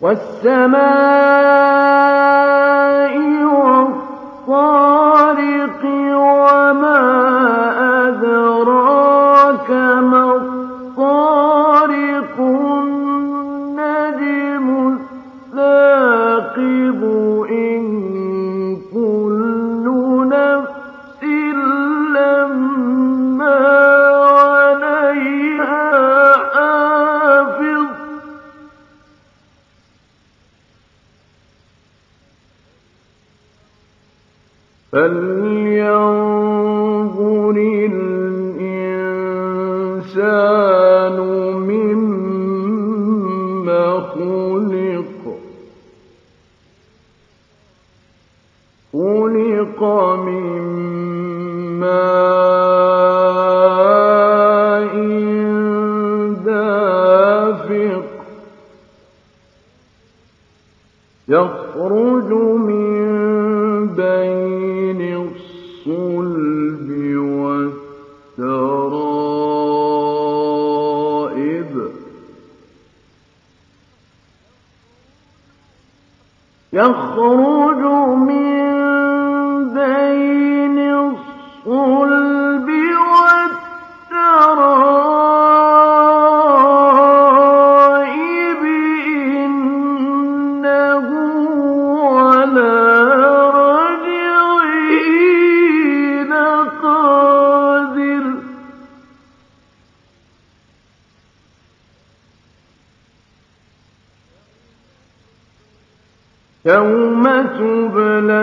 وَالسَّمَاءِ وَالطَّارِقِ فَلْيَنظُرِ الْإِنسَانُ مِمَّ خُلِقَ. دَافِقٍ. يَخْرُجُ مِن وَالتَّرَائِبِ يَوْمَ تُبْلَى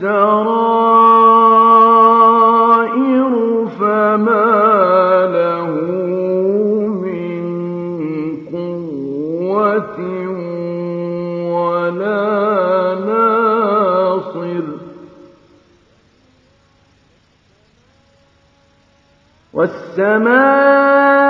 السَّرَائِرُ فَمَا لَهُ مِن قُوَّةٍ وَلَا نَاصِرٍ وَالسَّمَاءِ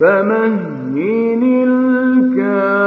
فَمَهِّلِ الْكَافِرِينَ.